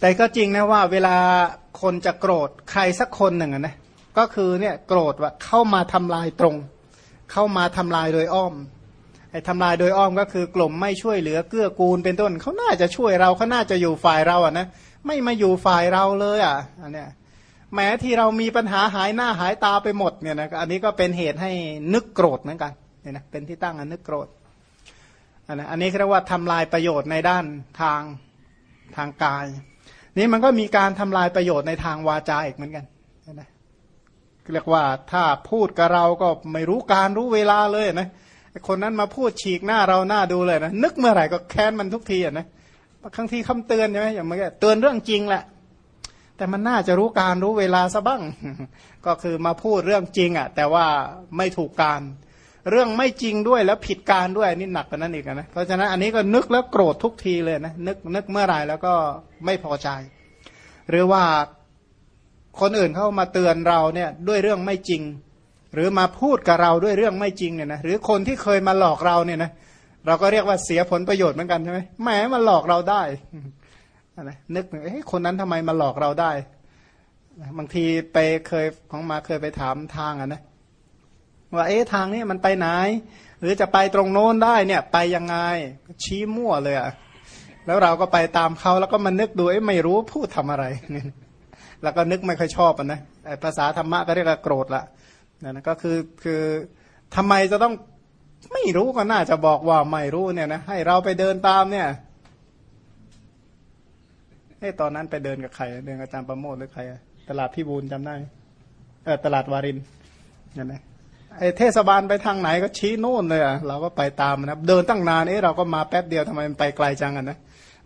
แต่ก็จริงนะว่าเวลาคนจะโกรธใครสักคนหนึ่งนะก็คือเนี่ยโกรธว่าเข้ามาทำลายตรง เข้ามาทำลายโดยอ้อมไอ้ทำลายโดยอ้อมก็คือกลุ่มไม่ช่วยเหลือเกื้อกูลเป็นต้นเขาน่าจะช่วยเราเขาน่าจะอยู่ฝ่ายเราอะนะไม่มาอยู่ฝ่ายเราเลยอะอันเนี้ยแม้ที่เรามีปัญหาหายหน้าหายตาไปหมดเนี่ยนะอันนี้ก็เป็นเหตุให้นึกโกรธเหมือนกันเนี่ยนะเป็นที่ตั้งอันนึกโกรธอันนะอันนี้เรียกว่าทำลายประโยชน์ในด้านทางทางกาย นี่มันก็มีการทำลายประโยชน์ในทางวาจาอีกเหมือนกันนะเรียกว่าถ้าพูดกับเราก็ไม่รู้การรู้เวลาเลยนะคนนั้นมาพูดฉีกหน้าเราหน้าดูเลยนะนึกเมื่อไหร่ก็แค้นมันทุกทีอะนะบางที่คำเตือนใช่ไหมอย่างเมื่อกี้เตือนเรื่องจริงแหละ แต่มันน่าจะรู้การรู้เวลาซะบ้าง ก็คือมาพูดเรื่องจริงอะ แต่ว่าไม่ถูกการ เรื่องไม่จริงด้วยแล้วผิดการด้วยนี่หนักกว่านั้นอีกนะเพราะฉะนั้นอันนี้ก็นึกแล้วโกรธทุกทีเลยนะนึกนึกเมื่อไหร่แล้วก็ไม่พอใจ หรือว่าคนอื่นเข้ามาเตือนเราเนี่ยด้วยเรื่องไม่จริง หรือมาพูดกับเราด้วยเรื่องไม่จริงเนี่ยนะหรือคนที่เคยมาหลอกเราเนี่ยนะเราก็เรียกว่าเสียผลประโยชน์เหมือนกันใช่ไหมแหมมาหลอกเราได้นะนึกเอ้คนนั้นทำไมมาหลอกเราได้ บางทีไปเคยของมาเคยไปถามทางอะนะ ว่าเอ๊ะทางนี้มันไปไหน หรือจะไปตรงโน้นได้เนี่ยไปยังไงชี้มั่วเลยอะแล้วเราก็ไปตามเขาแล้วก็มานึกดูเอ๊ะไม่รู้พูดทำอะไรแล้วก็นึกไม่ค่อยชอบอนะภาษาธรรมะก็เรียกว่าโกรธละนั่นก็คือคือทำไมจะต้องไม่รู้ก็น่าจะบอกว่าไม่รู้เนี่ยนะให้เราไปเดินตามเนี่ยเอ้ตอนนั้นไปเดินกับใครเดินกับอาจารย์ประโมทหรือใครตลาดพี่บูลจำได้เออตลาดวารินเนี่ยนะ ไอเทศบาลไปทางไหนก็ชี้โน่นเลยอะเราก็ไปตามนะเดินตั้งนานเอ๊ะเราก็มาแป๊บเดียวทำไมมันไปไกลจังอะนะ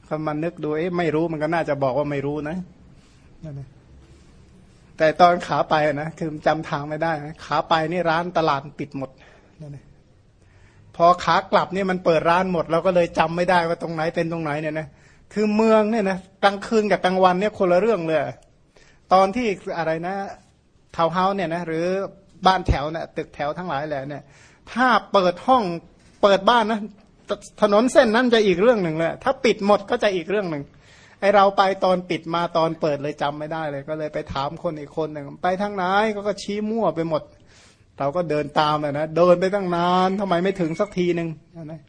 ก็มันนึกดูเอ๊ะไม่รู้มันก็น่าจะบอกว่าไม่รู้นะแต่ตอนขาไปนะคือจำทางไม่ได้นะขาไปนี่ร้านตลาดปิดหมดพอขากลับเนี่ยมันเปิดร้านหมด เราก็เลยจำไม่ได้ว่าตรงไหนเป็นตรงไหนเนี่ยนะคือเมืองเนี่ยนะกลางคืนกับกลางวันเนี่ยคนละเรื่องเลย ตอนที่อะไรนะเทาเฮาเนี่ยนะหรือ บ้านแถวเนี่ยตึกแถวทั้งหลายแหละเนี่ยถ้าเปิดห้องเปิดบ้านนะถนนเส้นนั้นจะอีกเรื่องหนึ่งเลยถ้าปิดหมดก็จะอีกเรื่องหนึ่งไอเราไปตอนปิดมาตอนเปิดเลยจำไม่ได้เลย ก็เลยไปถามคนอีกคนหนึ่งไปทางไหนก็ก็ชี้มั่วไปหมด เราก็เดินตามเลยนะเดินไปตั้งนานทำไมไม่ถึงสักทีหนึ่งนะ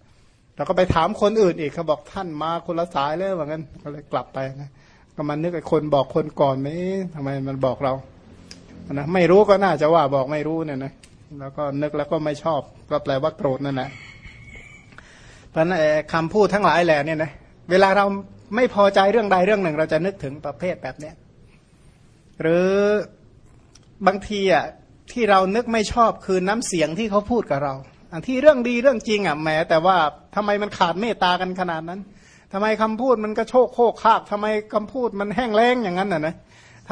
เราก็ไปถามคนอื่นอีกเขาบอกท่านมาคนละสายเลยว่างั้นก็เลยกลับไปนะก็มันนึกไอ้คนบอกคนก่อนไหมทำไมมันบอกเรา นะไม่รู้ก็น่าจะว่าบอกไม่รู้เนี่ยนะแล้วก็นึกแล้วก็ไม่ชอบ ก็แปลว่าโกรธนั่นแหละเพราะนั้นคำพูดทั้งหลายแหละเนี่ยนะเวลาเราไม่พอใจเรื่องใดเรื่องหนึ่ง เราจะนึกถึงประเภทแบบเนี้ยหรือบางทีอะที่เรานึกไม่ชอบคือน้ำเสียงที่เขาพูดกับเราอันที่เรื่องดีเรื่องจริงอะแหมแต่ว่าทำไมมันขาดเมตตากันขนาดนั้นทำไมคำพูดมันก็โชกโคกคาบทำไมคำพูดมันแห้งแล้งอย่างนั้นน่ะนะ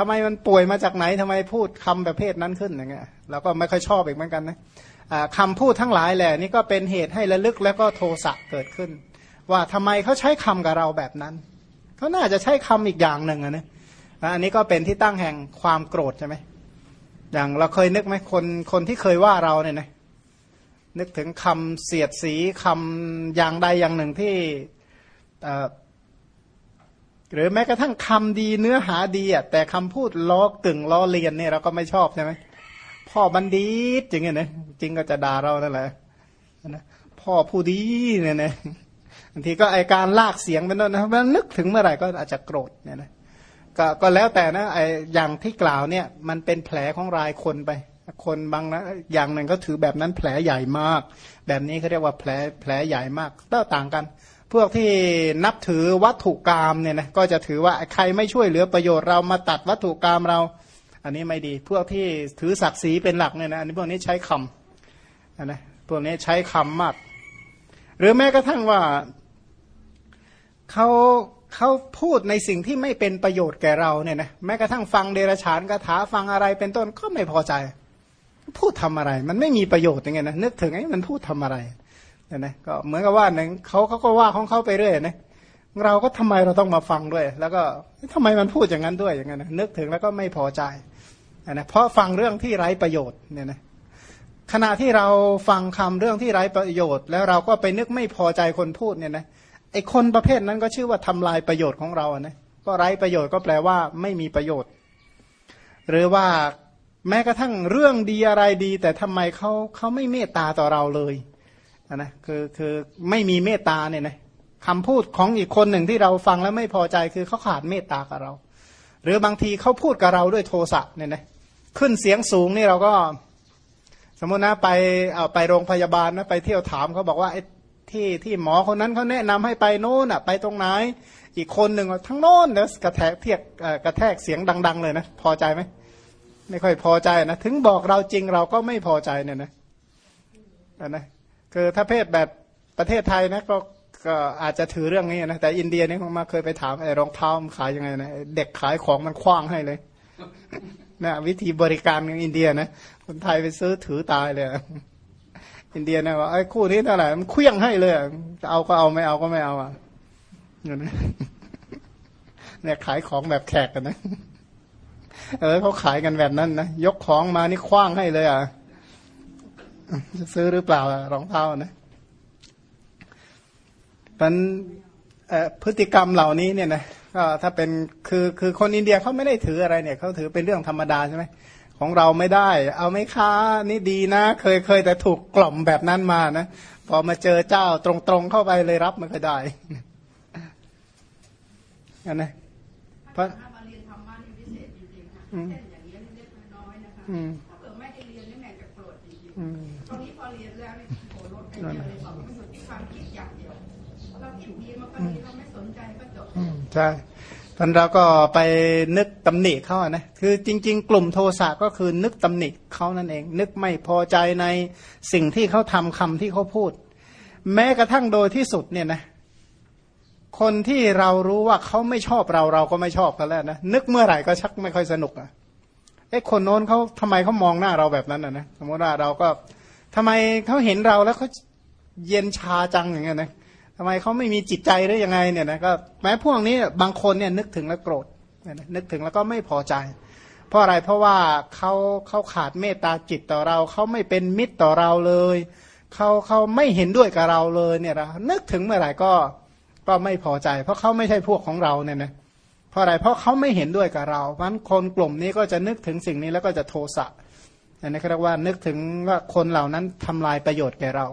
ทำไมมันป่วยมาจากไหนทำไมพูดคำประเภทนั้นขึ้นอย่างเงี้ยเราก็ไม่ค่อยชอบอีกเหมือนกันนะคำพูดทั้งหลายแหละนี่ก็เป็นเหตุให้ระลึกแล้วก็โทสะเกิดขึ้น ว่าทำไมเขาใช้คำกับเราแบบนั้นเขาน่าจะใช้คำอีกอย่างหนึ่งนะอันนี้ก็เป็นที่ตั้งแห่งความโกรธใช่ไหมอย่างเราเคยนึกไหมคนคนที่เคยว่าเราเนี่ยนะนึกถึงคำเสียดสีคำอย่างใดอย่างหนึ่งที่ หรือแม้กระทั่งคำดีเนื้อหาดีอะแต่คำพูดล้อกึ่งล้อเลียนเนี่ยเราก็ไม่ชอบใช่ไหมพ่อบัณฑิตจริงๆนะจริงก็จะด่าเรานั่นแหละนะพ่อผู้ดีเนี่ยนะบางทีก็ไอการลากเสียงเป็นต้นนะมันนึกถึงเมื่อไหร่ก็อาจจะโกรธเนี่ยนะก็ก็แล้วแต่นะไออย่างที่กล่าวเนี่ย มันเป็นแผลของรายคนไป คนบางนะอย่างหนึ่งก็ถือแบบนั้นแผลใหญ่มาก แบบนี้เขาเรียกว่าแผลแผลใหญ่มากต้ต่างกัน พวกที่นับถือวัตถุกรรมเนี่ยนะก็จะถือว่าใครไม่ช่วยเหลือประโยชน์เรามาตัดวัตถุกรรมเรา อันนี้ไม่ดี พวกที่ถือศักดิ์ศรีเป็นหลักเนี่ยนะอันนี้พวกนี้ใช้คำนะพวกนี้ใช้คำมาก หรือแม้กระทั่งว่าเขาเขาพูดในสิ่งที่ไม่เป็นประโยชน์แก่เราเนี่ยนะแม้กระทั่งฟังเดรฉานคาถาฟังอะไรเป็นต้นก็ไม่พอใจ พูดทำอะไร มันไม่มีประโยชน์ยังไงนะนึกถึงไอ้มันพูดทำอะไร เนี่ยนะก็เหมือนกับว่าหนึ่งเขาเขาก็ว่าของเขาไปเรื่อยนะเราก็ทำไมเราต้องมาฟังด้วย แล้วก็ทำไมมันพูดอย่างนั้นด้วยอย่างนั้นนึกถึงแล้วก็ไม่พอใจนะเพราะฟังเรื่องที่ไร้ประโยชน์เนี่ยนะขณะที่เราฟังคำเรื่องที่ไร้ประโยชน์ แล้วเราก็ไปนึกไม่พอใจคนพูดเนี่ยนะไอคนประเภทนั้นก็ชื่อว่าทำลายประโยชน์ของเรานะก็ไร้ประโยชน์ก็แปลว่าไม่มีประโยชน์ หรือว่าแม้กระทั่งเรื่องดีอะไรดี แต่ทำไมเขาเขาไม่เมตตาต่อเราเลย นะคือคือไม่มีเมตตาเนี่ยนะคำพูดของอีกคนหนึ่งที่เราฟังแล้วไม่พอใจคือเขาขาดเมตตากับเรา หรือบางทีเขาพูดกับเราด้วยโทสะเนี่ยนะขึ้นเสียงสูงนี่เราก็ สมมตินะไปเอาไปโรงพยาบาลนะไปเที่ยวถามเขาบอกว่าไอ้ที่ที่หมอคนนั้นเขาแนะนำให้ไปโน่นอะ ไปตรงไหน อีกคนหนึ่งทั้งโน้นเนกระแทกเทียกกระแทกเสียงดัง ๆ เลยนะพอใจไหมไม่ค่อยพอใจนะถึงบอกเราจริงเราก็ไม่พอใจเนี่ยนะนะ คือถ้าเพศแบบประเทศไทยนะก็ก็อาจจะถือเรื่องนี้นะแต่อินเดียนี่ผมมาเคยไปถามไอ้รองเท้ามันขายยังไงนะเด็กขายของมันคว้างให้เลยนะวิธีบริการของอินเดียนะคนไทยไปซื้อถือตายเลยอินเดียนะว่าไอ้คู่นี้เท่าไหร่มันเคลี้ยงให้เลยจะเอาก็เอาไม่เอาก็ไม่เอาอะเนี่ยขายของแบบแขกกันนะเออเขาขายกันแบบนั้นนะยกของมานี่คว้างให้เลยอะ จะซื้อหรือเปล่ารองเท้านะมันพฤติกรรมเหล่านี้เนี่ยนะก็ถ้าเป็นคือคือคนอินเดียเขาไม่ได้ถืออะไรเนี่ยเขาถือเป็นเรื่องธรรมดาใช่ไหมของเราไม่ได้ เอาไม่ค้านี่ดีนะ เคยเคยแต่ถูกกล่อมแบบนั้นมานะพอมาเจอเจ้าตรงๆเข้าไปเลยรับมันก็ได้อันนะเพราะอืมอืมอืม ตอนนี้พอเรียนแล้วเนี่ยโหลดไปเยอะเลยสองมันอยู่ที่ความคิดอย่างเดียวเราคิดดีมันก็ดีเราไม่สนใจก็จบใช่ตอนเราก็ไปนึกตำหนิเขาอะนะคือจริง ๆ กลุ่มโทสะก็คือนึกตำหนิเขานั่นเอง นึกไม่พอใจในสิ่งที่เขาทำคำที่เขาพูด แม้กระทั่งโดยที่สุดเนี่ยนะคนที่เรารู้ว่าเขาไม่ชอบเราเราก็ไม่ชอบกันแล้วนะนึกเมื่อไหร่ก็ชักไม่ค่อยสนุกอะ่ะไอ้คนโน้นเขาทำไมเขามองหน้าเราแบบนั้นอะนะสมมติว่าเราก็ทำไมเขาเห็นเราแล้วเขาเย็นชาจังอย่างเงี้ยนะทำไมเขาไม่มีจิตใจหรือยังไงเนี่ยนะก็แม้พวกนี้บางคนเนี่ยนึกถึงแล้วโกรธนึกถึงแล้วก็ไม่พอใจ เพราะอะไรเพราะว่าเขาเขาขาดเมตตาจิตต่อเราเขาไม่เป็นมิตรต่อเราเลยเขาเขาไม่เห็นด้วยกับเราเลยเนี่ยนะนึกถึงเมื่อไหร่ก็ก็ไม่พอใจ เพราะเขาไม่ใช่พวกของเราเนี่ยนะ เพราะอะไรเพราะเขาไม่เห็นด้วยกับเราเพราะคนกลุ่มนี้ก็จะนึกถึงสิ่งนี้แล้วก็จะโทสะอันนี้เรียกว่านึกถึงว่าคนเหล่านั้นทำลายประโยชน์แก่เรา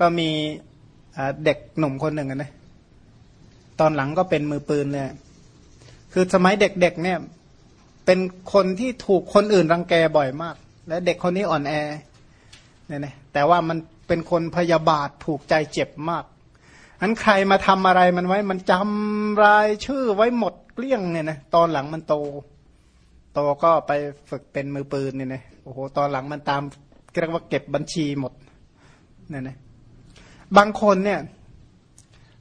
ก็มีเด็กหนุ่มคนหนึ่งนะตอนหลังก็เป็นมือปืนเลย คือสมัยเด็กๆเนี่ย เป็นคนที่ถูกคนอื่นรังแกบ่อยมาก และเด็กคนนี้อ่อนแอเนี่ยนะแต่ว่ามันเป็นคนพยาบาทผูกใจเจ็บมาก อันใครมาทำอะไรมันไว้ มันจำรายชื่อไว้หมดเกลี้ยงเนี่ยนะตอนหลังมันโต โตก็ไปฝึกเป็นมือปืนเนี่ยนะโอ้โหตอนหลังมันตามเรียกว่าเก็บบัญชีหมดเนี่ยนะบางคนเนี่ย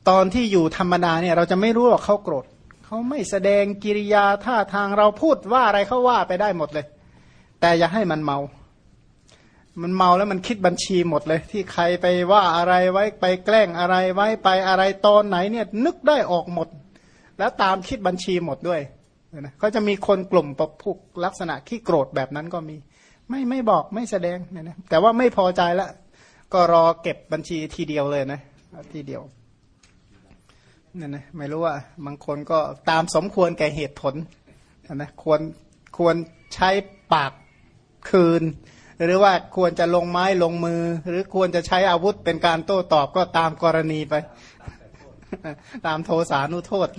ตอนที่อยู่ธรรมดาเนี่ย เราจะไม่รู้ว่าเขาโกรธเขาไม่แสดงกิริยาท่าทางเราพูดว่าอะไรเขาว่าไปได้หมดเลย แต่อย่าให้มันเมา มันเมาแล้วมันคิดบัญชีหมดเลย ที่ใครไปว่าอะไรไว้ไปแกล้งอะไรไว้ไปอะไรตอนไหนเนี่ยนึกได้ออกหมด แล้วตามคิดบัญชีหมดด้วยนะก็จะมีคนกลุ่มประพุกลักษณะขี้โกรธแบบนั้นก็มี ไม่ไม่บอกไม่แสดงเนี่ยนะแต่ว่าไม่พอใจล้วก็รอเก็บบัญชีทีเดียวเลยนะทีเดียวเนี่ยนะไม่รู้ว่าบางคนก็ตามสมควรแก่เหตุผลนะควรควรใช้ปากคืน หรือว่าควรจะลงไม้ลงมือ หรือควรจะใช้อาวุธเป็นการโต้ตอบก็ตามกรณีไป ตามโทสานุโทษ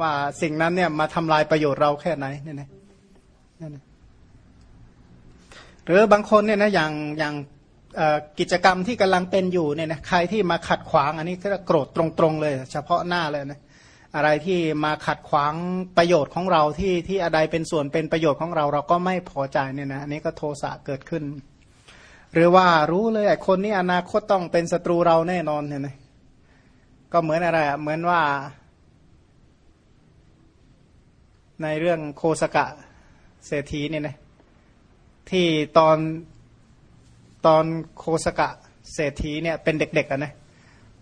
ว่าสิ่งนั้นเนี่ยมาทำลายประโยชน์เราแค่ไหนเนี่ยนะหรือบางคนเนี่ยนะอย่างอย่างกิจกรรมที่กำลังเป็นอยู่เนี่ยนะใครที่มาขัดขวางอันนี้ก็โกรธตรงๆเลย เฉพาะหน้าเลยนะ อะไรที่มาขัดขวางประโยชน์ของเราที่ที่อะไรเป็นส่วนเป็นประโยชน์ของเราเราก็ไม่พอใจเนี่ยนะอันนี้ก็โทสะเกิดขึ้น หรือว่ารู้เลยไอ้คนนี้อนาคตต้องเป็นศัตรูเราแน่นอนเนี่ยนะก็เหมือนอะไรอะเหมือนว่า ในเรื่องโคสกะเศรษฐีเนี่ยนะที่ตอนตอนโคสกะเศรษฐีเนี่ยเป็นเด็กๆอะนะ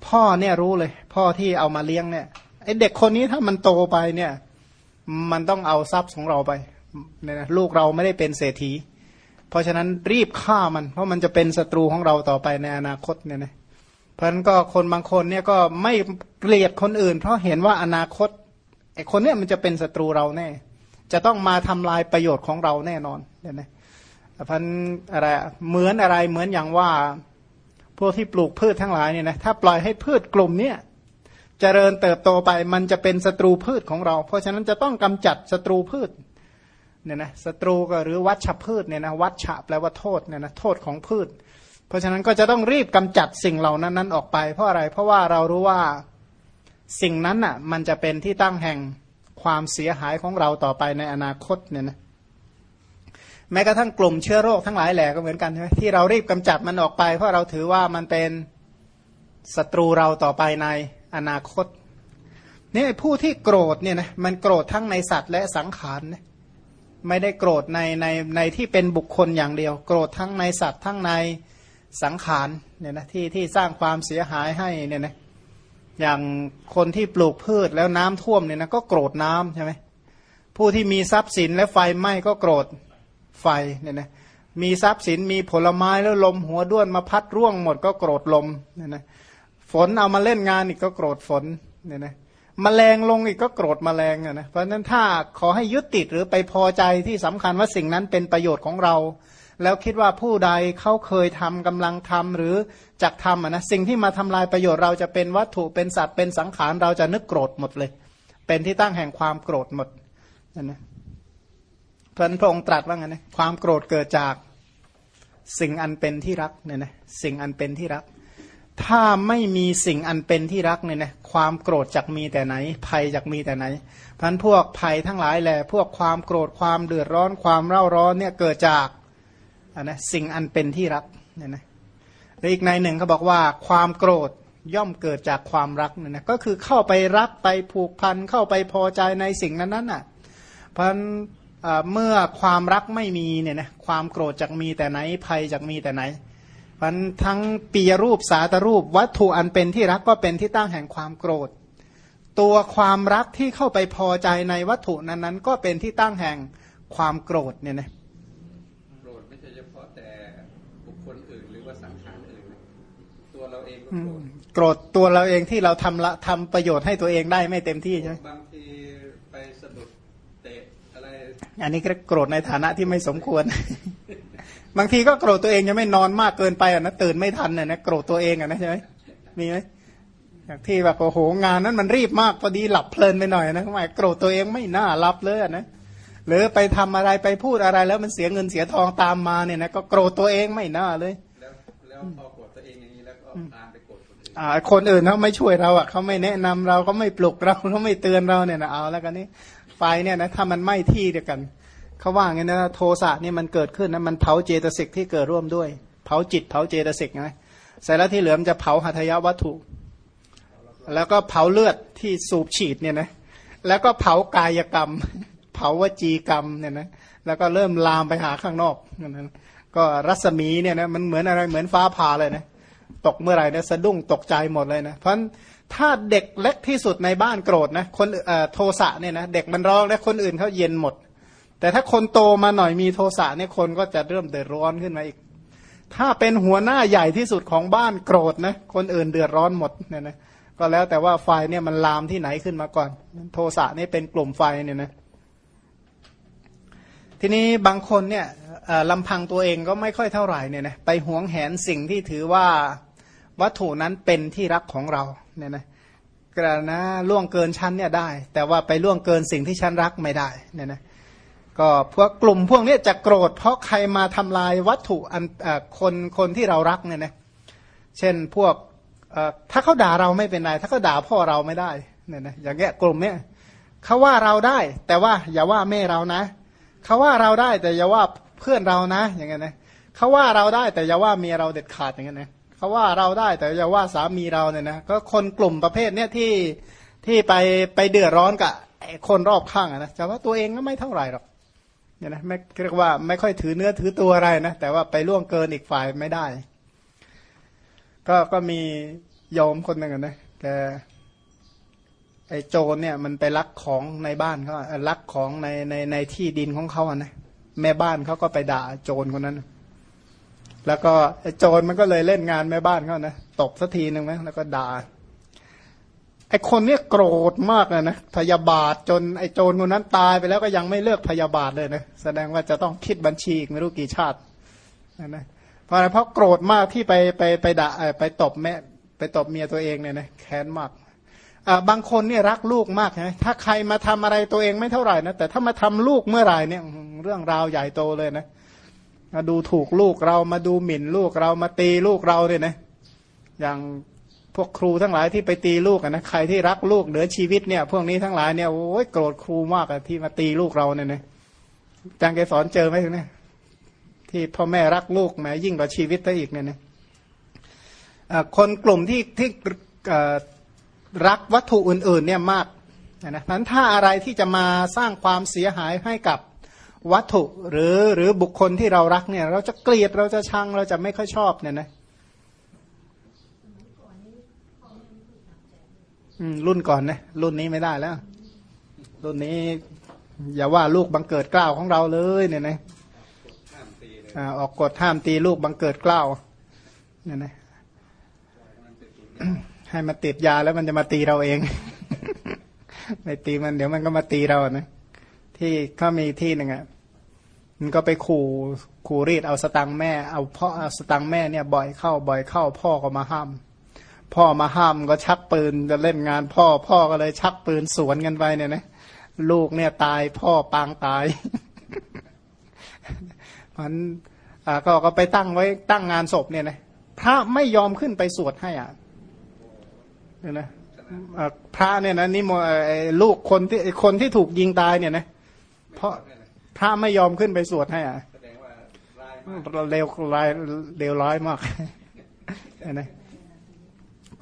พ่อเนี่ยรู้เลย พ่อที่เอามาเลี้ยงเนี่ย ไอเด็กคนนี้ถ้ามันโตไปเนี่ย มันต้องเอาทรัพย์ของเราไปเนี่ยนะลูกเราไม่ได้เป็นเศรษฐี เพราะฉะนั้นรีบฆ่ามัน เพราะมันจะเป็นศัตรูของเราต่อไปในอนาคตเนี่ยนะเพราะฉะนั้นก็คนบางคนเนี่ยก็ไม่เกลียดคนอื่น เพราะเห็นว่าอนาคตไอคนเนี้ยมันจะเป็นศัตรูเราแน่ จะต้องมาทำลายประโยชน์ของเราแน่นอนเนี่ยนะพันอะไรเหมือนอะไรเหมือนอย่างว่า พวกที่ปลูกพืชทั้งหลายเนี่ยนะถ้าปล่อยให้พืชกลุ่มเนี้ย เจริญเติบโตไปมันจะเป็นศัตรูพืชของเรา เพราะฉะนั้นจะต้องกำจัดศัตรูพืชเนี่ยนะศัตรูก็หรือวัชพืชเนี่ยนะวัชแปลว่าโทษเนี่ยนะโทษของพืช เพราะฉะนั้นก็จะต้องรีบกำจัดสิ่งเหล่านั้นนั้นออกไป เพราะอะไรเพราะว่าเรารู้ว่าสิ่งนั้นอะมันจะเป็นที่ตั้งแห่งความเสียหายของเราต่อไปในอนาคตเนี่ยนะแม้กระทั่งกลุ่มเชื้อโรคทั้งหลายแหล่ก็เหมือนกันใช่ไหมที่เรารีบกำจัดมันออกไป เพราะเราถือว่ามันเป็นศัตรูเราต่อไปใน อนาคตนี่ผู้ที่โกรธเนี่ยนะมันโกรธทั้งในสัตว์และสังขารนะไม่ได้โกรธในในในที่เป็นบุคคลอย่างเดียว โกรธทั้งในสัตว์ทั้งในสังขารเนี่ยนะที่ที่สร้างความเสียหายให้เนี่ยนะอย่างคนที่ปลูกพืชแล้วน้ำท่วมเนี่ยนะก็โกรธน้ำใช่ไหมผู้ที่มีทรัพย์สินและไฟไหม้ก็โกรธไฟเนี่ยนะมีทรัพย์สินมีผลไม้แล้วลมหัวด้วนมาพัดร่วงหมดก็โกรธลมเนี่ยนะ ฝนเอามาเล่นงานอีกก็โกรธฝนเนี่ยนะมแมลงลงอีกก็โกรธมแมลงนะเพราะฉะนั้นถ้าขอให้ยึดติดหรือไปพอใจที่สำคัญว่าสิ่งนั้นเป็นประโยชน์ของเรา แล้วคิดว่าผู้ใดเขาเคยทำกำลังทำหรือจักทำนะสิ่งที่มาทำลายประโยชน์เราจะเป็นวัตถุเป็นสัตว์เป็นสังขารเราจะนึกโกรธหมดเลย เป็นที่ตั้งแห่งความโกรธหมดนั่นนะพระพระองค์ตรัสว่าไงนะความโกรธเกิดจากสิ่งอันเป็นที่รักเนี่ยนะสิ่งอันเป็นที่รัก ถ้าไม่มีสิ่งอันเป็นที่รักเนี่ยนะความโกรธจักมีแต่ไหน ภัยจักมีแต่ไหนพันพวกภัยทั้งหลายแหละพวกความโกรธความเดือดร้อนความเร่าร้อนเนี่ยเกิดจากอันนะสิ่งอันเป็นที่รักเนี่ยนะและอีกในหนึ่งเขาบอกว่าความโกรธย่อมเกิดจากความรักเนี่ยนะก็คือเข้าไปรักไปผูกพันเข้าไปพอใจในสิ่งนั้นนั้นอะพันเมื่อความรักไม่มีเนี่ยนะความโกรธจากมีแต่ไหนภัยจากมีแต่ไหน มันทั้งปียรูปสาตรูป วัตถุอันเป็นที่รักก็เป็นที่ตั้งแห่งความโกรธ ตัวความรักที่เข้าไปพอใจในวัตถุนั้นๆ ก็เป็นที่ตั้งแห่งความโกรธเนี่ยนะโกรธไม่ใช่เฉพาะแต่บุคคลอื่นหรือว่าสังขารอื่นตัวเราเองก็โกรธโกรธตัวเราเองที่เราทำละทำประโยชน์ให้ตัวเองได้ไม่เต็มที่ใช่ไหมบางทีไปสะดุดอันนี้ก็โกรธในฐานะที่ไม่สมควร บางทีก็โกรธตัวเองยังไม่นอนมากเกินไปอะนะตื่นไม่ทันอะนะโกรธตัวเองอะนะใช่ไหมมีไหมอย่างที่แบบโอ้โหงานนั้นมันรีบมากพอดีหลับเพลินไปหน่อยนะทำไมโกรธตัวเองไม่น่ารับเลยนะหรือไปทำอะไรไปพูดอะไรแล้วมันเสียเงินเสียทองตามมาเนี่ยนะก็โกรธตัวเองไม่น่าเลย แล้วแล้วพอโกรธตัวเองอย่างนี้แล้วก็ตามไปโกรธคนอื่นอ่าคนอื่นเขาไม่ช่วยเราอะเขาไม่แนะนำเราเขาไม่ปลุกเราเขาไม่เตือนเราเนี่ยนะเอาแล้วกันนี่ไฟเนี่ยนะถ้ามันไหม้ที่เดียวกัน เขาว่าไงนะโทสะนี่มันเกิดขึ้นนะมันเผาเจตสิกที่เกิดร่วมด้วย เผาจิตเผาเจตสิกไงเสร็จแล้วที่เหลือมันจะเผาหัตถยวัตถุ แล้วก็เผาเลือดที่สูบฉีดเนี่ยนะแล้วก็เผากายกรรม เผาวจีกรรมเนี่ยนะแล้วก็เริ่มลามไปหาข้างนอกนั้นก็รัศมีเนี่ยนะมันเหมือนอะไรเหมือนฟ้าผ่าเลยนะตกเมื่อไหร่เนี่ยสะดุ้งตกใจหมดเลยนะเพราะถ้าเด็กเล็กที่สุดในบ้านโกรธนะคนโทสะเนี่ยนะเด็กมันร้องแล้วคนอื่นเขาเย็นหมด แต่ถ้าคนโตมาหน่อยมีโทสะเนี่ยคนก็จะเริ่มเดือดร้อนขึ้นมาอีก ถ้าเป็นหัวหน้าใหญ่ที่สุดของบ้านโกรธนะคนอื่นเดือดร้อนหมดเนี่ยนะก็แล้วแต่ว่าไฟเนี่ยมันลามที่ไหนขึ้นมาก่อน โทสะนี่เป็นกลุ่มไฟเนี่ยนะทีนี้บางคนเนี่ยลำพังตัวเองก็ไม่ค่อยเท่าไหร่เนี่ยนะไปหวงแหนสิ่งที่ถือว่าวัตถุนั้นเป็นที่รักของเราเนี่ยนะกระนะล่วงเกินชั้นเนี่ยได้ แต่ว่าไปล่วงเกินสิ่งที่ฉันรักไม่ได้เนี่ยนะ ก็พวกกลุ่มพวกนี้จะโกรธ เพราะใครมาทำลายวัตถุอันคนคนที่เรารักเนี่ยนะเช่นพวกถ้าเขาด่าเราไม่เป็นไรถ้าเขาด่าพ่อเราไม่ได้เนี่ยนะอย่างเงี้ยกลุ่มเนี้ยเขาว่าเราได้ แต่ว่าอย่าว่าแม่เรานะเขาว่าเราได้แต่อย่าว่าเพื่อนเรานะ อย่างเงี้ยนะเขาว่าเราได้แต่อย่าว่าเมียเราเด็ดขาดอย่างเงี้ยนะเขาว่าเราได้แต่อย่าว่าสามีเราเนี่ยนะก็คนกลุ่มประเภทเนี้ยที่ที่ไปไปเดือดร้อนกับคนรอบข้างนะแต่ว่าตัวเองก็ไม่เท่าไหร่หรอก เนี่ยนะไม่เรียกว่าไม่ค่อยถือเนื้อถือตัวอะไรนะ แต่ว่าไปล่วงเกินอีกฝ่ายไม่ได้ ก็ก็มีโยมคนหนึ่งนะแกไอ้โจรเนี่ยมันไปลักของในบ้านเขาลักของในในในที่ดินของเขาอะนะแม่บ้านเขาก็ไปด่าโจรคนนั้น แล้วก็ไอ้โจรมันก็เลยเล่นงานแม่บ้านเขานะตบสักทีหนึ่งไหมแล้วก็ด่า ไอคนเนี้ยโกรธมากเลยนะพยาบาทจนไอโจรคนนั้นตายไปแล้วก็ยังไม่เลิกพยาบาทเลยนะแสดงว่าจะต้องคิดบัญชีอีกไม่รู้กี่ชาตินะเพราะอะไรเพราะโกรธมากที่ไปไปไปด่าไปตบแม่ไปตบเมียตัวเองเนี่ยนะแค้นมากบางคนเนี่ยรักลูกมากใช่ไหมถ้าใครมาทำอะไรตัวเองไม่เท่าไหร่นะแต่ถ้ามาทำลูกเมื่อไหร่เนี่ยเรื่องราวใหญ่โตเลยนะมาดูถูกลูกเรามาดูหมิ่นลูกเรามาตีลูกเราเนี่ยนะอย่าง พวกครูทั้งหลายที่ไปตีลูกนะใครที่รักลูกเหนือชีวิตเนี่ย พวกนี้ทั้งหลายเนี่ยโอ้ยโกรธครูมากอะที่มาตีลูกเราเนี่ยนะจังแกสอนเจอไหมถึงเนี่ยที่พ่อแม่รักลูกแม้ยิ่งกว่าชีวิตซะอีกเนี่ยนะคนกลุ่มที่ที่รักวัตถุอื่นๆเนี่ยมากนะนั้นถ้าอะไรที่จะมาสร้างความเสียหายให้กับวัตถุหรือหรือบุคคลที่เรารักเนี่ย เราจะเกลียดเราจะชังเราจะไม่ค่อยชอบเนี่ยนะ รุ่นก่อนนะรุ่นนี้ไม่ได้แล้ว รุ่นนี้ อย่าว่าลูกบังเกิดกล้าวของเราเลยเนี่ยนะออกกฎห้ามตีลูกบังเกิดกล้าวเนี่ยนะให้มาติดยาแล้วมันจะมาตีเราเอง ไม่ตีมันเดี๋ยวมันก็มาตีเรานะที่เขามีที่หนึ่งอะมันก็ไปขู่ขู่รีดเอาสตังแม่เอาพ่อเอาสตังแม่เนี่ย บ่อยเข้าบ่อยเข้าพ่อก็มาห้าม พ่อมาห้ามก็ชักปืนจะเล่นงานพ่อพ่อก็เลยชักปืนสวนกันไปเนี่ยนะลูกเนี่ยตายพ่อปางตายมันก็ก็ไปตั้งไว้ตั้งงานศพเนี่ยนะพระไม่ยอมขึ้นไปสวดให้อะเนี่ยนะพระเนี่ยนะนี่ลูกคนที่คนที่ถูกยิงตายเนี่ยนะเพราะพระไม่ยอมขึ้นไปสวดให้อะเร็วร้ายเร็วร้ายมากนะ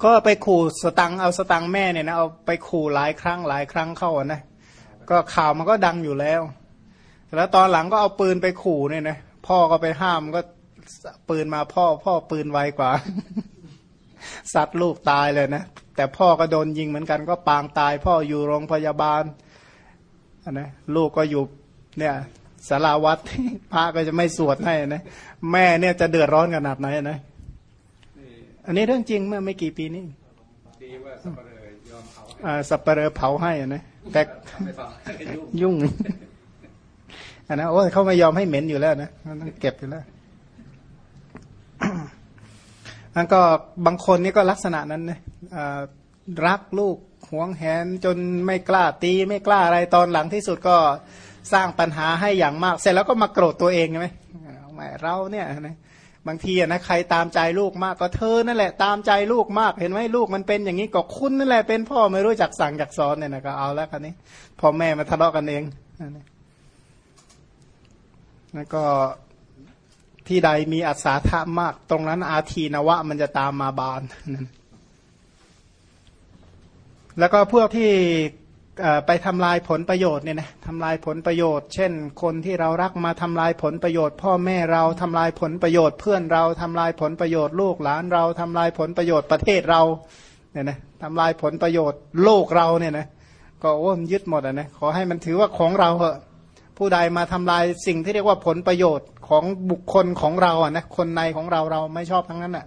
ก็ไปขู่สตังเอาสตังแม่เนี่ยนะเอาไปขู่หลายครั้งหลายครั้งเข้านะก็ข่าวมันก็ดังอยู่แล้ว แล้วตอนหลังก็เอาปืนไปขู่เนี่ยนะพ่อก็ไปห้ามก็ปืนมาพ่อพ่อปืนไวกว่า สัตว์ลูกตายเลยนะแต่พ่อก็โดนยิงเหมือนกัน ก็ปางตาย พ่ออยู่โรงพยาบาลนะลูกก็อยู่เนี่ยสาราวัดพระก็จะไม่สวดให้นะแม่เนี่ยจะเดือดร้อนขนาดไหนนะ อันนี้เรื่องจริงเมื่อไม่กี่ปีนี้ดีว่าสัปเหร่อยอมเผาอ่าสัปเหร่อเผาให้นะแต่ยุ่งอันนะโอ้เขาไม่ยอมให้เหม็นอยู่แล้วนะต้องเก็บอยู่แล้วอันก็บางคนนี่ก็ลักษณะนั้นนะรักลูกหวงแหนจนไม่กล้าตี ไม่กล้าอะไรตอนหลังที่สุดก็สร้างปัญหาให้อย่างมาก เสร็จแล้วก็มาโกรธตัวเองใช่ไหมไม่เราเนี่ยนะ บางทีนะใครตามใจลูกมากก็เธอนั่นแหละตามใจลูกมากเห็นไหมลูกมันเป็นอย่างนี้ก็คุณนั่นแหละเป็นพ่อไม่รู้จักสั่งจักสอนเนี่ยนะก็เอาแล้วคันนี้พ่อแม่มาทะเลาะกันเองแล้วก็ที่ใดมีอัศาธามาก ตรงนั้นอาทีนวะมันจะตามมาบาน แล้วก็พวกที่ ไปทำลายผลประโยชน์เนี่ยนะทำลายผลประโยชน์ เช่น คนที่เรารักมาทำลายผลประโยชน์ พ่อแม่เราทำลายผลประโยชน์ เพื่อนเราทำลายผลประโยชน์ลูกหลานเราทำลายผลประโยชน์ประเทศเราเนี่ยนะทำลายผลประโยชน์โลกเราเนี่ยนะก็โอ้มยึดหมดอะนะขอให้มันถือว่าของเราเหอะผู้ใดมาทำลายสิ่งที่เรียกว่าผลประโยชน์ของบุคคลของเราอะนะคนในของเราเราไม่ชอบทั้งนั้นอะ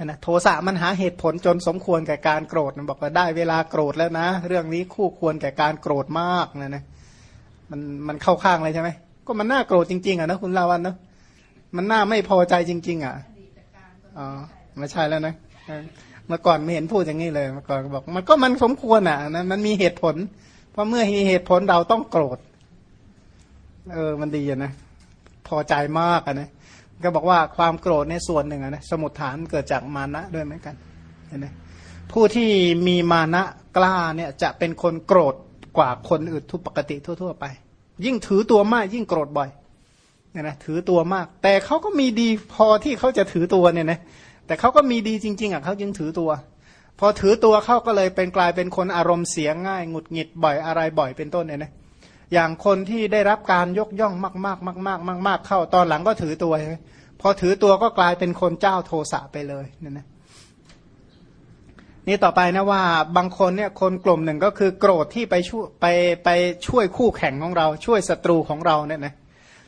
นะโทสะมันหาเหตุผลจนสมควรแก่การโกรธบอกว่าได้เวลาโกรธแล้วนะ เรื่องนี้คู่ควรแก่การโกรธมากนะนะมันมันเข้าข้างเลยใช่ไหมก็มันน่าโกรธจริงๆอะนะคุณลาวันเนาะมันน่าไม่พอใจจริง ๆ อะอ๋อไม่ใช่แล้วนะเมื่อก่อนไม่เห็นพูดอย่างนี้เลยเมื่อก่อนบอก มันก็มันสมควรอะนะมันมีเหตุผล เพราะเมื่อมีเหตุผลเราต้องโกรธ เออ มันดีอะนะพอใจมากอะนะ ก็บอกว่าความโกรธในส่วนหนึ่งนะสมุทฐานเกิดจากมานะด้วยเหมือนกันเห็นไหมผู้ที่มีมานะกล้าเนี่ยจะเป็นคนโกรธกว่าคนอื่นทุกปกติทั่ว ๆ ไป ยิ่งถือตัวมากยิ่งโกรธบ่อยเนี่ยนะถือตัวมาก แต่เขาก็มีดีพอที่เขาจะถือตัวเนี่ยนะแต่เขาก็มีดีจริง ๆอะเขายังถือตัว พอถือตัวเขาก็เลยเป็นกลายเป็นคนอารมณ์เสียง่ายหงุดหงิดบ่อยอะไรบ่อยเป็นต้นเนี่ยนะ อย่างคนที่ได้รับการยกย่องมากๆมากๆมากๆมากเข้าตอนหลังก็ถือตัวพอถือตัวก็กลายเป็นคนเจ้าโทสะไปเลยนี่นะนี่ต่อไปนะว่าบางคนเนี่ยคนกลุ่มหนึ่งก็คือโกรธที่ไปช่วยไปไปช่วยคู่แข่งของเรา ช่วยศัตรูของเราเนี่ยนะ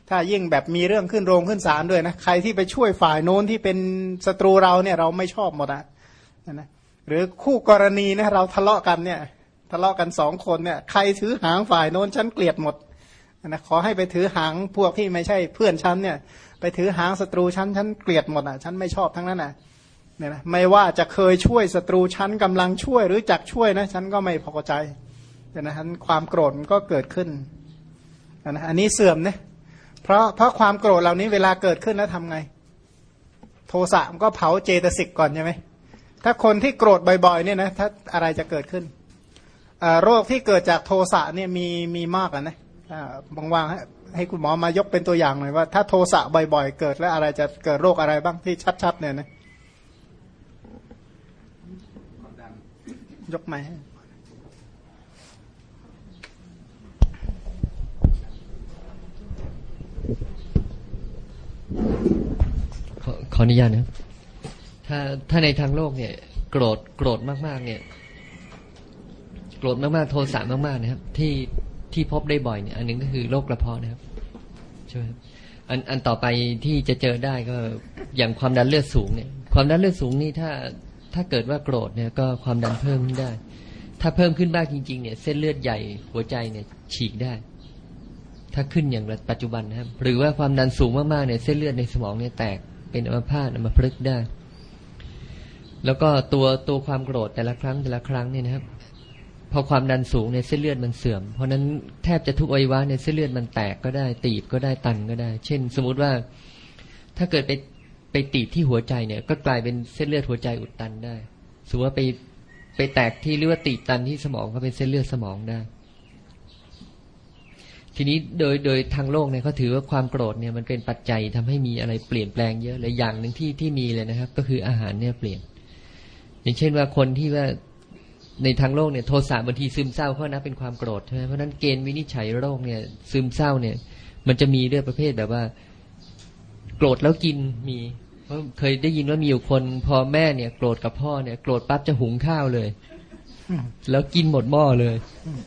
ถ้ายิ่งแบบมีเรื่องขึ้นโรงขึ้นศาลด้วยนะใครที่ไปช่วยฝ่ายโน้นที่เป็นศัตรูเราเนี่ยเราไม่ชอบหมดนะนะหรือคู่กรณีนะเราทะเลาะกันเนี่ย ทะเลาะกันสองคนเนี่ยใครถือหางฝ่ายโน้นฉันเกลียดหมดนะขอให้ไปถือหางพวกที่ไม่ใช่เพื่อนฉันเนี่ย ไปถือหางศัตรูฉันฉันเกลียดหมดอะฉันไม่ชอบทั้งนั้นอะเนี่ยนะไม่ว่าจะเคยช่วยศัตรูฉันกำลังช่วยหรือจักช่วยนะฉันก็ไม่พอใจเนี่ยนะความโกรธมันก็เกิดขึ้นนะอันนี้เสื่อมเนี่ยเพราะเพราะความโกรธเหล่านี้เวลาเกิดขึ้นแล้วทำไง โทสะมันก็เผาเจตสิกก่อนใช่ไหมถ้าคนที่โกรธบ่อยๆเนี่ยนะถ้าอะไรจะเกิดขึ้น โรคที่เกิดจากโทสะเนี่ยมีมีมากอะนะบางวางให้คุณหมอมายกเป็นตัวอย่างหน่อยว่า ถ้าโทสะบ่อย ๆ เกิดแล้วอะไรจะเกิดโรคอะไรบ้างที่ชัดๆเนี่ยนะยกไม้ขอขออนุญาตนะถ้าถ้าในทางโลกเนี่ย โกรธโกรธมากๆ เนี่ย รธมากๆโทสะมากๆนะครับ ที่ที่พบได้บ่อยเนี่ย อันหนึ่งก็คือโรคกระเพาะนะครับใช่ไหมอันอันต่อไปที่จะเจอได้ก็อย่างความดันเลือดสูงเนี่ย ความดันเลือดสูงนี่ถ้าถ้าเกิดว่าโกรธเนี่ยก็ความดันเพิ่มขึ้นได้ ถ้าเพิ่มขึ้นบ้างจริง ๆ เนี่ย เส้นเลือดใหญ่หัวใจเนี่ยฉีกได้ ถ้าขึ้นอย่างปัจจุบันนะครับ หรือว่าความดันสูงมากๆเนี่ยเส้นเลือดในสมองเนี่ยแตกเป็นอัมพาตอัมพฤกษ์ได้ แล้วก็ตัวตัวความโกรธแต่ละครั้งแต่ละครั้งเนี่ยนะครับ พอความดันสูงเนี่ยเส้นเลือดมันเสื่อม เพราะนั้นแทบจะทุกอวัยวะเนี่ยเส้นเลือดมันแตกก็ได้ ตีบก็ได้ตันก็ได้ เช่น สมมุติว่า ถ้าเกิดไปไปตีบที่หัวใจเนี่ย ก็กลายเป็นเส้นเลือดหัวใจอุดตันได้ สมมติว่าไปไปแตกที่เรียกว่าตีบตันที่สมองก็เป็นเส้นเลือดสมองได้ ทีนี้โดยโดยทางโลกเนี่ยเขาถือว่าความโกรธเนี่ยมันเป็นปัจจัยทำให้มีอะไรเปลี่ยนแปลงเยอะเลยอย่างหนึ่งที่ที่มีเลยนะครับ ก็คืออาหารเนี่ยเปลี่ยน อย่างเช่นว่าคนที่ว่า ในทางโลกเนี่ยโทสะบางทีซึมเศร้าเขานะเป็นความโกรธใช่ไหมเพราะนั้นเกณฑ์วินิจฉัยโรคเนี่ย ซึมเศร้าเนี่ย มันจะมีด้วยประเภทแบบว่า โกรธแล้วกินมีเพราะเคยได้ยินว่ามีอยู่คนพอแม่เนี่ย โกรธกับพ่อเนี่ยโกรธปั๊บจะหุงข้าวเลยแล้วกินหมดหม้อเลย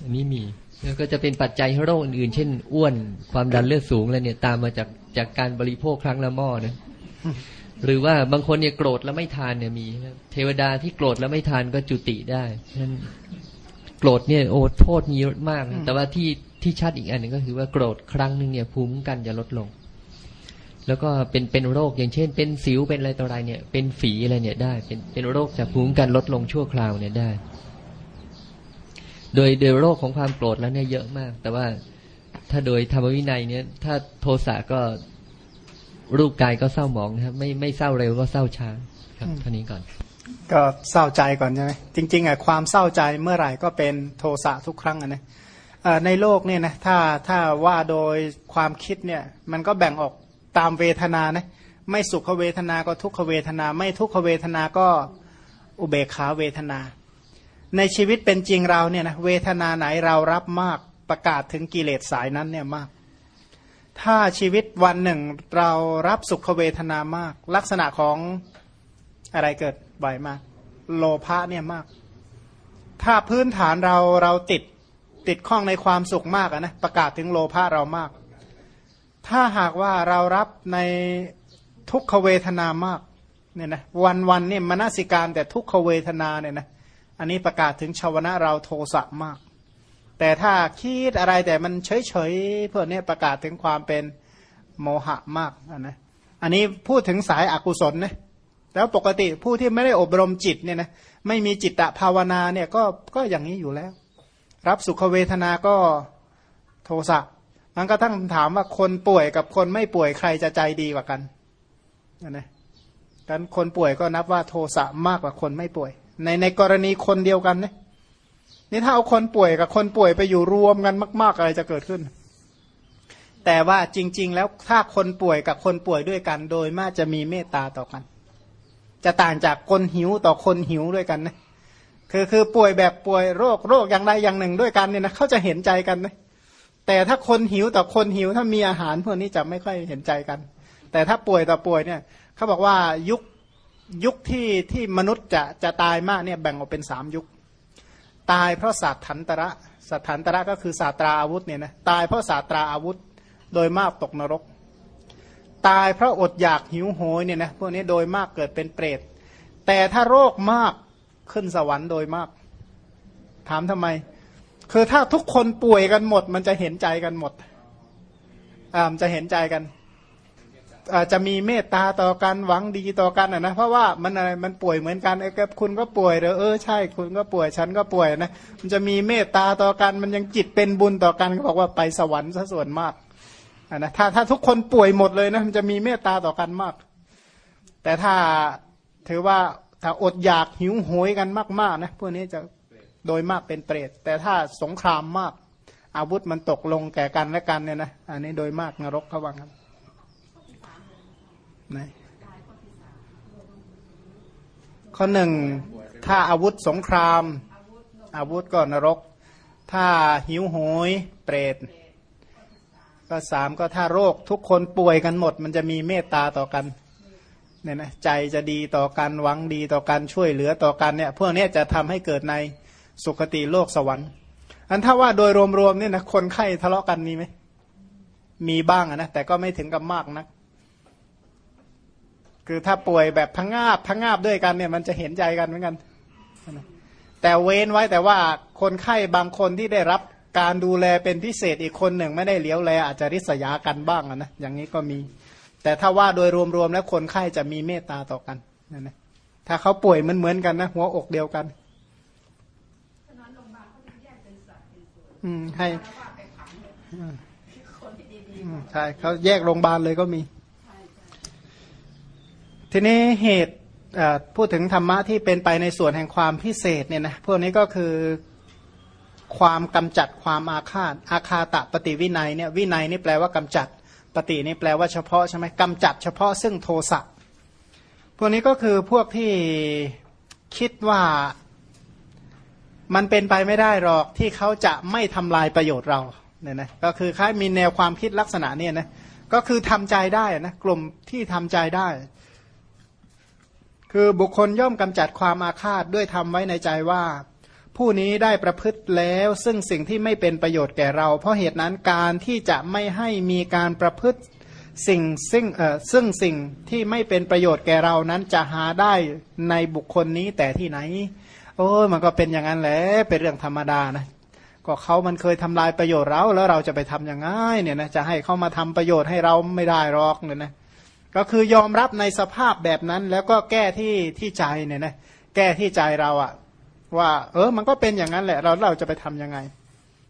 อันนี้มีแล้วก็จะเป็นปัจจัยให้โรคอื่นๆเช่น อ้วนความดันเลือดสูงอะไรเนี่ย ตามมาจากจากการบริโภคครั้งละหม้อนะ หรือว่าบางคนเนี่ยโกรธแล้วไม่ทานเนี่ยมีเทวดาที่โกรธแล้วไม่ทานก็จุติได้นั้นโกรธเนี่ยโอ้โทษมีเยอะมากนะแต่ว่าที่ที่ชัดอีกอันหนึ่งก็คือว่าโกรธครั้งหนึ่งเนี่ยภูมิกันจะลดลง แล้วก็เป็นเป็นโรคอย่างเช่น เป็นสิวเป็นอะไรต่ออะไรเนี่ย เป็นฝีอะไรเนี่ยได้ เป็นเป็นโรคจากภูมิกันลดลงชั่วคราวเนี่ยได้ โดยโดยโรคของความโกรธแล้วเนี่ยเยอะมาก แต่ว่าถ้าโดยธรรมวินัยเนี่ย ถ้าโทสะก็ รูปกายก็เศร้าหมองนะครับ ไม่ไม่เศร้าเร็วก็เศร้าช้าครับเท่านี้ก่อน ก็เศร้าใจก่อนใช่ไหมจริงๆอะความเศร้าใจเมื่อไหร่ก็เป็นโทสะทุกครั้งอะนะในโลกเนี่ยนะถ้าถ้าว่าโดยความคิดเนี่ย มันก็แบ่งออกตามเวทนานะไม่สุขเวทนาก็ทุกขเวทนา ไม่ทุกขเวทนาก็อุเบกขาเวทนา ในชีวิตเป็นจริงเราเนี่ยนะเวทนาไหนเรารับมากประกาศถึงกิเลสสายนั้นเนี่ยมาก ถ้าชีวิตวันหนึ่งเรารับสุขเวทนามาก ลักษณะของอะไรเกิดบ่อยมาก โลภะเนี่ยมาก ถ้าพื้นฐานเราเราติดติดข้องในความสุขมากนะประกาศถึงโลภะเรามาก ถ้าหากว่าเรารับในทุกขเวทนามากเนี่ยนะวันวันเนี่ยมนสิการแต่ทุกขเวทนาเนี่ยนะอันนี้ประกาศถึงชาวนะเราโทสะมาก แต่ถ้าคิดอะไรแต่มันเฉยๆเพื่อเนี่ยประกาศถึงความเป็นโมหะมากนะอันนี้พูดถึงสายอากุศลนะแล้วปกติผู้ที่ไม่ได้อบรมจิตเนี่ยนะไม่มีจิตตภาวนาเนี่ยก็ก็อย่างนี้อยู่แล้ว รับสุขเวทนาก็โทสะมันก็ตั้งถามว่าคนป่วยกับคนไม่ป่วยใครจะใจดีกว่ากันนะกันคนป่วยก็นับว่าโทสะมากกว่าคนไม่ป่วย ในในกรณีคนเดียวกันเนี่ย นี่ถ้าเอาคนป่วยกับคนป่วยไปอยู่รวมกันมาก ๆ อะไรจะเกิดขึ้น แต่ว่าจริง ๆ แล้วถ้าคนป่วยกับคนป่วยด้วยกันโดยมากจะมีเมตตาต่อกัน จะต่างจากคนหิวต่อคนหิวด้วยกันนะคือคือป่วยแบบป่วยโรคโรคอย่างใดอย่างหนึ่งด้วยกันเนี่ยนะเขาจะเห็นใจกันนะแต่ถ้าคนหิวต่อคนหิวถ้ามีอาหารพวกนี้จะไม่ค่อยเห็นใจกัน แต่ถ้าป่วยต่อป่วยเนี่ยเขาบอกว่ายุคยุคที่ที่มนุษย์จะจะตายมากเนี่ยแบ่งออกเป็นสามยุค ตายเพราะศาสตร์ถันตระศาสตร์ถันตระก็คือศาสตราอาวุธเนี่ยนะตายเพราะศาสตราอาวุธโดยมากตกนรก ตายเพราะอดอยากหิวโหยเนี่ยนะพวกนี้โดยมากเกิดเป็นเปรต แต่ถ้าโรคมากขึ้นสวรรค์โดยมาก ถามทำไม คือถ้าทุกคนป่วยกันหมด มันจะเห็นใจกันหมดอ่ามันจะเห็นใจกัน จจะมีเมตตาต่อกันหวังดีต่อกันนะเพราะว่ามันอะไรมันป่วยเหมือนกันไอ้กับคุณก็ป่วยเด้อเออใช่คุณก็ป่วยฉันก็ป่วยนะมันจะมีเมตตาต่อกันมันยังจิตเป็นบุญต่อกันเขาบอกว่าไปสวรรค์ซะส่วนมากอะนะถ้าถ้าทุกคนป่วยหมดเลยนะมันจะมีเมตตาต่อกันมาก แต่ถ้าถือว่าถ้าอดอยากหิวโหยกันมากๆนะพวกนี้จะโดยมากเป็นเปรต แต่ถ้าสงครามมาก อาวุธมันตกลงแก่กันและกันเนี่ยนะอันนี้โดยมากนรกเขาว่างั้นไห นข้อหนึ่งถ้าอาวุธสงคราม อาวุธก็นรก ถ้าหิวโหยเปรตก็สามก็ถ้าโรคทุกคนป่วยกันหมด มันจะมีเมตตาต่อกันเนี่ยนะใจจะดีต่อกันหวังดีต่อกันช่วยเหลือต่อกันเนี่ยพวกนี้จะทำให้เกิดในสุคติโลกสวรรค์ อันถ้าว่าโดยรวมๆเนี่ยนะคนไข้ทะเลาะกันมีไหมมีบ้างนะแต่ก็ไม่ถึงกับมากนะัก คือถ้าป่วยแบบพังงาบพังงาบด้วยกันเนี่ยมันจะเห็นใจกันเหมือนกัน แต่เว้นไว้แต่ว่าคนไข้บางคนที่ได้รับการดูแลเป็นพิเศษอีกคนหนึ่งไม่ได้เลี้ยวแลอาจจะริษยากันบ้างนะอย่างนี้ก็มี แต่ถ้าว่าโดยรวมๆแล้วคนไข้จะมีเมตตาต่อกันนั่นนะถ้าเขาป่วยเหมือนๆกันนะหัวอกเดียวกันอืมให้ใช่เขาแยกโรงพยาบาลเลยก็มี ทีนี้เหตุพูดถึงธรรมะที่เป็นไปในส่วนแห่งความพิเศษเนี่ยนะพวกนี้ก็คือความกำจัดความอาฆาตอาคาตะปฏิวินัยเนี่ยวินัยนี่แปลว่ากำจัดปฏินี่แปลว่าเฉพาะใช่ไหมกำจัดเฉพาะซึ่งโทสะพวกนี้ก็คือพวกที่คิดว่ามันเป็นไปไม่ได้หรอกที่เขาจะไม่ทำลายประโยชน์เราเนี่ยนะก็คือค่ายมีแนวความคิดลักษณะเนี่ยนะก็คือทำใจได้นะกลุ่มที่ทำใจได้ คือบุคคลย่อมกำจัดความอาฆาตด้วยทำไว้ในใจว่า ผู้นี้ได้ประพฤติแล้วซึ่งสิ่งที่ไม่เป็นประโยชน์แก่เรา เพราะเหตุนั้นการที่จะไม่ให้มีการประพฤติสิ่งซึ่งเอ่อซึ่งสิ่งที่ไม่เป็นประโยชน์แก่เรานั้นจะหาได้ในบุคคลนี้แต่ที่ไหน โอ้ยมันก็เป็นอย่างนั้นแหละเป็นเรื่องธรรมดานะก็เขามันเคยทำลายประโยชน์เราแล้วเราจะไปทํำยังไงเนี่ยนะจะให้เขามาทำประโยชน์ให้เราไม่ได้หรอกเนี่ยนะ ก็คือยอมรับในสภาพแบบนั้น แล้วก็แก้ที่ที่ใจเนี่ยนะแก้ที่ใจเราอะว่า เออมันก็เป็นอย่างนั้นแหละ เราเราจะไปทํำยังไง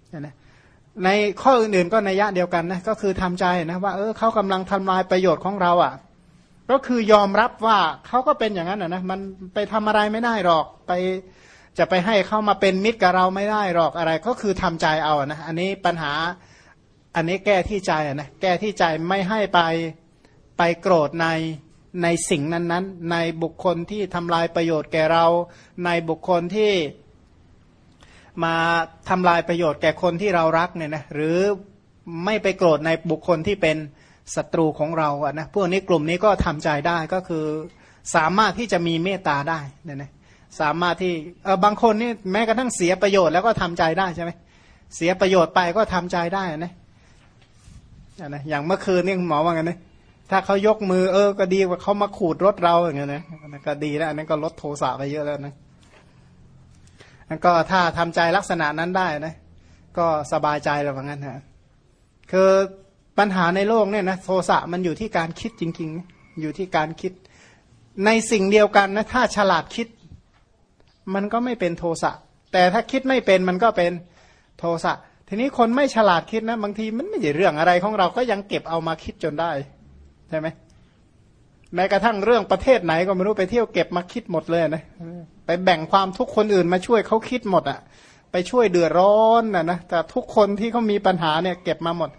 เนี่ยนะในข้ออื่นๆก็ในยะเดียวกันนะก็คือทำใจนะว่าเออเขากำลังทำลายประโยชน์ของเราอะ่ะ ก็คือยอมรับว่าเขาก็เป็นอย่างนั้นนะมันไปทำอะไรไม่ได้หรอกไปจะไปให้เข้ามาเป็นมิตรกับเราไม่ได้หรอกอะไร ก็คือทำใจเอานะอันนี้ปัญหาอันนี้แก้ที่ใจนะแก้ที่ใจไม่ให้ไป ไปโกรธในในสิ่งนั้นๆ ในบุคคลที่ทำลายประโยชน์แก่เรา ในบุคคลที่มาทำลายประโยชน์แก่คนที่เรารักเนี่ยนะหรือไม่ไปโกรธในบุคคลที่เป็นศัตรูของเราอะนะพวกนี้กลุ่มนี้ก็ทำใจได้ก็คือสามารถที่จะมีเมตตาได้เนี่ยนะสามารถที่เออบางคนนี่แม้กระทั่งเสียประโยชน์แล้วก็ทำใจได้ใช่ไหมเสียประโยชน์ไปก็ทำใจได้นะนะอย่างเมื่อคืนนี่หมอว่าไงนะ ถ้าเขายกมือเออก็ดีกว่าเขามาขูดรถเราอย่างเงี้ยนะก็ดีแล้วอันนั้นก็ลดโทสะไปเยอะแล้วนะแล้วก็ถ้าทำใจลักษณะนั้นได้นะ ก็สบายใจแล้วว่างั้นฮะคือปัญหาในโลกเนี่ยนะโทสะมันอยู่ที่การคิดจริง ๆ อยู่ที่การคิด ในสิ่งเดียวกันนะถ้าฉลาดคิด มันก็ไม่เป็นโทสะแต่ถ้าคิดไม่เป็นมันก็เป็นโทสะทีนี้คนไม่ฉลาดคิดนะ บางทีมันไม่ใช่เรื่องอะไรของเราก็ยังเก็บเอามาคิดจนได้ ใช่ไหมแม้กระทั่งเรื่องประเทศไหนก็ไม่รู้ไปเที่ยวเก็บมาคิดหมดเลยนะไปแบ่งความทุกคนอื่นมาช่วยเขาคิดหมดอะ่ะ ไปช่วยเดือดร้อนนะนะแต่ทุกคนที่เขามีปัญหาเนี่ยเก็บมาหมด